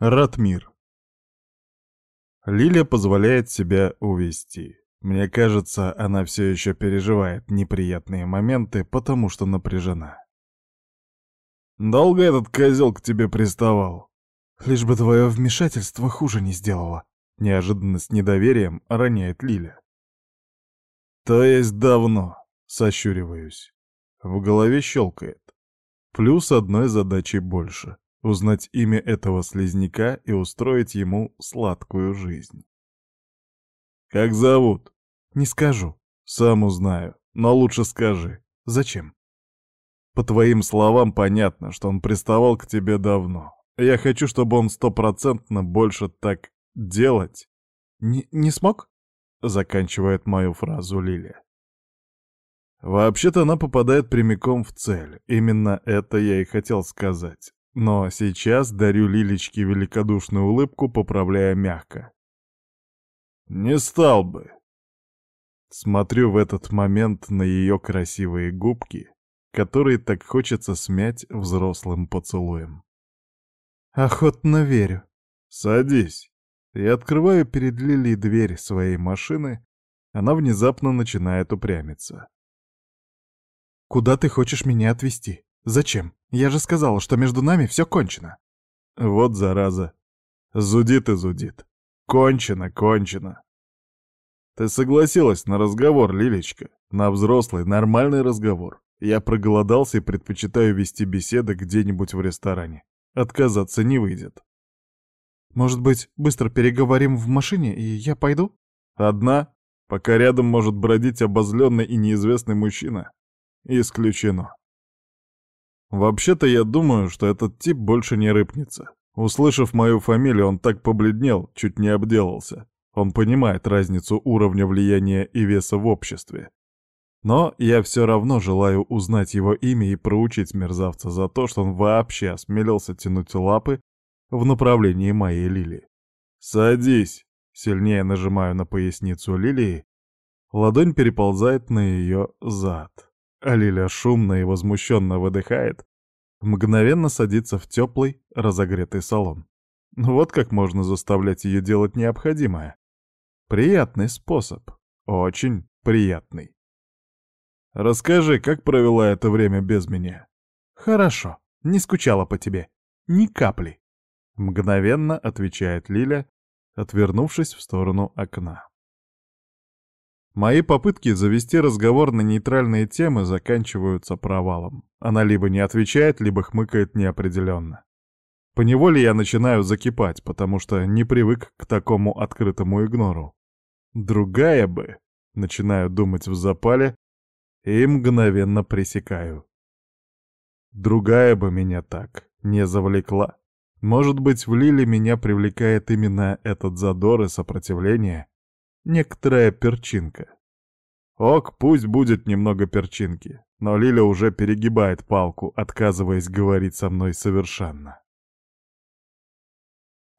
Ратмир. Лилия позволяет себя увести. Мне кажется, она все еще переживает неприятные моменты, потому что напряжена. «Долго этот козел к тебе приставал?» «Лишь бы твое вмешательство хуже не сделало», — неожиданно с недоверием роняет Лиля. «То есть давно», — сощуриваюсь. В голове щелкает. Плюс одной задачей больше — узнать имя этого слизняка и устроить ему сладкую жизнь. «Как зовут?» «Не скажу». «Сам узнаю, но лучше скажи. Зачем?» «По твоим словам понятно, что он приставал к тебе давно. Я хочу, чтобы он стопроцентно больше так делать». Н «Не смог?» — заканчивает мою фразу Лилия. Вообще-то она попадает прямиком в цель. Именно это я и хотел сказать. Но сейчас дарю Лилечке великодушную улыбку, поправляя мягко. «Не стал бы!» Смотрю в этот момент на ее красивые губки, которые так хочется смять взрослым поцелуем. «Охотно верю». «Садись». Я открываю перед Лилей дверь своей машины, она внезапно начинает упрямиться. «Куда ты хочешь меня отвезти? Зачем?» Я же сказала, что между нами все кончено». «Вот зараза. Зудит и зудит. Кончено, кончено». «Ты согласилась на разговор, Лилечка. На взрослый, нормальный разговор. Я проголодался и предпочитаю вести беседы где-нибудь в ресторане. Отказаться не выйдет». «Может быть, быстро переговорим в машине, и я пойду?» «Одна, пока рядом может бродить обозленный и неизвестный мужчина. Исключено». Вообще-то я думаю, что этот тип больше не рыпнется. Услышав мою фамилию, он так побледнел, чуть не обделался. Он понимает разницу уровня влияния и веса в обществе. Но я все равно желаю узнать его имя и проучить мерзавца за то, что он вообще осмелился тянуть лапы в направлении моей Лили. «Садись!» — сильнее нажимаю на поясницу Лилии. Ладонь переползает на ее зад. Алиля шумно и возмущенно выдыхает, мгновенно садится в теплый, разогретый салон. Вот как можно заставлять ее делать необходимое. Приятный способ. Очень приятный. Расскажи, как провела это время без меня? Хорошо. Не скучала по тебе. Ни капли. Мгновенно отвечает Лиля, отвернувшись в сторону окна. Мои попытки завести разговор на нейтральные темы заканчиваются провалом. Она либо не отвечает, либо хмыкает неопределенно. Поневоле я начинаю закипать, потому что не привык к такому открытому игнору. Другая бы, начинаю думать в запале и мгновенно пресекаю. Другая бы меня так не завлекла. Может быть, в Лиле меня привлекает именно этот задор и сопротивление — некоторая перчинка. Ок, пусть будет немного перчинки, но Лиля уже перегибает палку, отказываясь говорить со мной совершенно.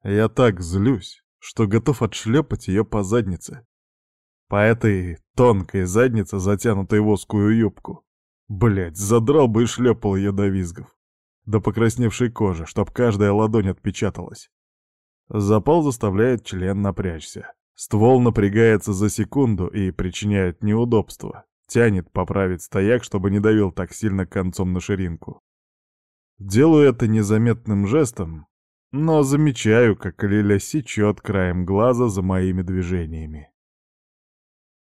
Я так злюсь, что готов отшлепать ее по заднице. По этой тонкой заднице, затянутой воскую юбку. Блять, задрал бы и шлепал ее до визгов. До покрасневшей кожи, чтоб каждая ладонь отпечаталась. Запал заставляет член напрячься. Ствол напрягается за секунду и причиняет неудобство. Тянет поправить стояк, чтобы не давил так сильно концом на ширинку. Делаю это незаметным жестом, но замечаю, как Лиля сечет краем глаза за моими движениями.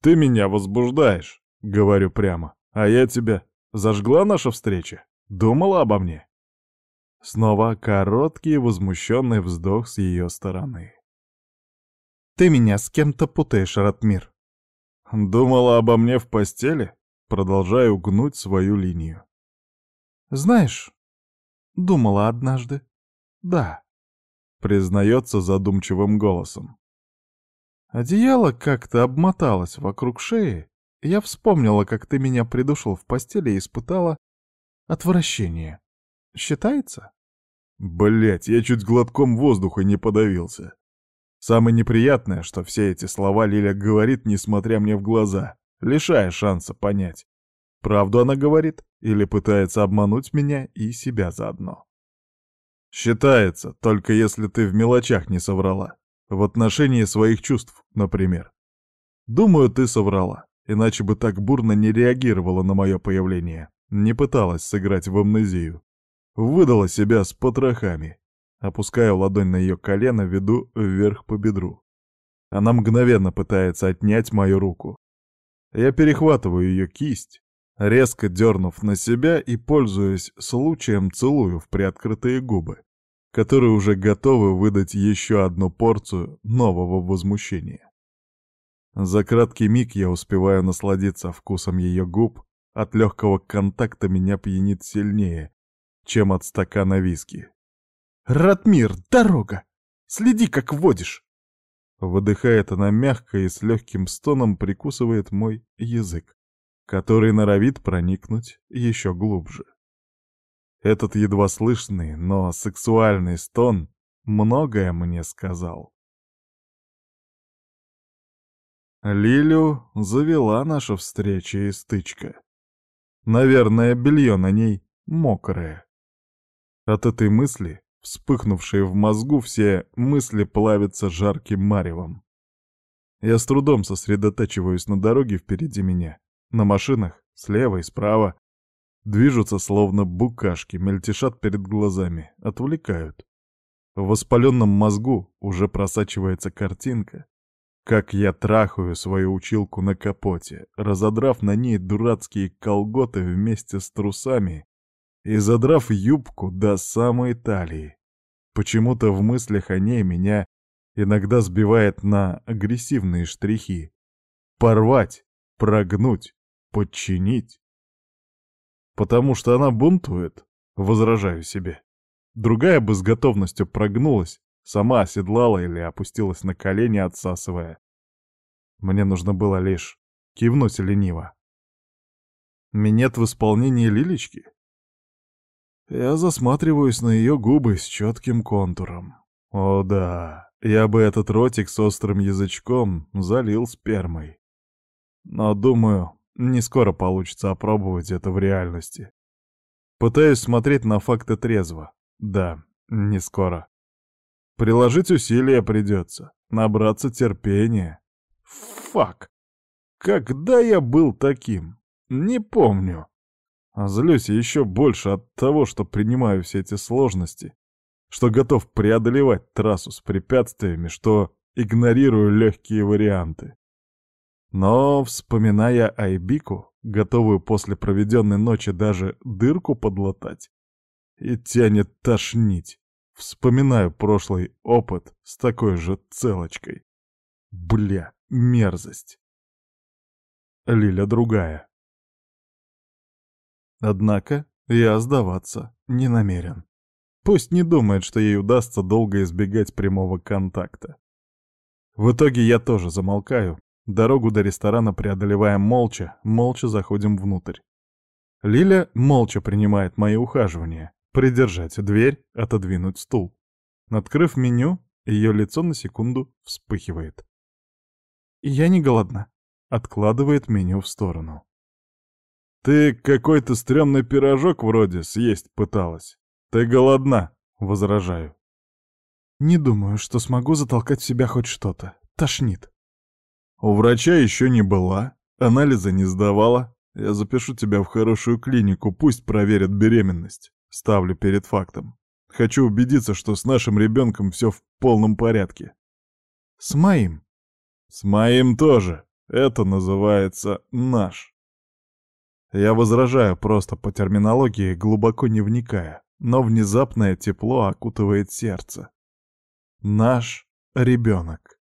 «Ты меня возбуждаешь», — говорю прямо, — «а я тебя... Зажгла наша встреча? Думала обо мне?» Снова короткий возмущенный вздох с ее стороны. Ты меня с кем-то путаешь, Ратмир. Думала обо мне в постели? Продолжаю гнуть свою линию. Знаешь, думала однажды. Да. Признается задумчивым голосом. Одеяло как-то обмоталось вокруг шеи. И я вспомнила, как ты меня придушил в постели и испытала отвращение. Считается? Блять, я чуть глотком воздуха не подавился. Самое неприятное, что все эти слова Лиля говорит, не смотря мне в глаза, лишая шанса понять, правду она говорит или пытается обмануть меня и себя заодно. Считается, только если ты в мелочах не соврала. В отношении своих чувств, например. Думаю, ты соврала, иначе бы так бурно не реагировала на мое появление, не пыталась сыграть в амнезию. Выдала себя с потрохами, Опускаю ладонь на ее колено, веду вверх по бедру. Она мгновенно пытается отнять мою руку. Я перехватываю ее кисть, резко дернув на себя и, пользуясь случаем, целую в приоткрытые губы, которые уже готовы выдать еще одну порцию нового возмущения. За краткий миг я успеваю насладиться вкусом ее губ, от легкого контакта меня пьянит сильнее, чем от стакана виски. Ратмир, дорога! Следи, как водишь!» Выдыхает она мягко и с легким стоном прикусывает мой язык, который норовит проникнуть еще глубже. Этот едва слышный, но сексуальный стон многое мне сказал. Лилю завела наша встреча и стычка. Наверное, белье на ней мокрое. От этой мысли Вспыхнувшие в мозгу все мысли плавятся жарким маревом. Я с трудом сосредотачиваюсь на дороге впереди меня. На машинах, слева и справа. Движутся словно букашки, мельтешат перед глазами, отвлекают. В воспаленном мозгу уже просачивается картинка, как я трахаю свою училку на капоте, разодрав на ней дурацкие колготы вместе с трусами и задрав юбку до самой талии. Почему-то в мыслях о ней меня иногда сбивает на агрессивные штрихи. Порвать, прогнуть, подчинить. Потому что она бунтует, возражаю себе. Другая бы с готовностью прогнулась, сама оседлала или опустилась на колени, отсасывая. Мне нужно было лишь кивнуть лениво. Минет в исполнении Лилечки? Я засматриваюсь на ее губы с четким контуром. О да, я бы этот ротик с острым язычком залил спермой. Но, думаю, не скоро получится опробовать это в реальности. Пытаюсь смотреть на факты трезво. Да, не скоро. Приложить усилия придется, набраться терпения. Фак! Когда я был таким? Не помню. Злюсь я еще больше от того, что принимаю все эти сложности, что готов преодолевать трассу с препятствиями, что игнорирую легкие варианты. Но, вспоминая Айбику, готовую после проведенной ночи даже дырку подлатать, и тянет тошнить. Вспоминаю прошлый опыт с такой же целочкой. Бля, мерзость. Лиля другая. Однако я сдаваться не намерен. Пусть не думает, что ей удастся долго избегать прямого контакта. В итоге я тоже замолкаю. Дорогу до ресторана преодолеваем молча, молча заходим внутрь. Лиля молча принимает мои ухаживания. Придержать дверь, отодвинуть стул. Открыв меню, ее лицо на секунду вспыхивает. «Я не голодна», — откладывает меню в сторону. Ты какой-то стрёмный пирожок вроде съесть пыталась. Ты голодна, возражаю. Не думаю, что смогу затолкать в себя хоть что-то. Тошнит. У врача ещё не была, Анализы не сдавала. Я запишу тебя в хорошую клинику, пусть проверят беременность. Ставлю перед фактом. Хочу убедиться, что с нашим ребенком все в полном порядке. С моим? С моим тоже. Это называется наш. Я возражаю просто по терминологии, глубоко не вникая, но внезапное тепло окутывает сердце. Наш ребенок.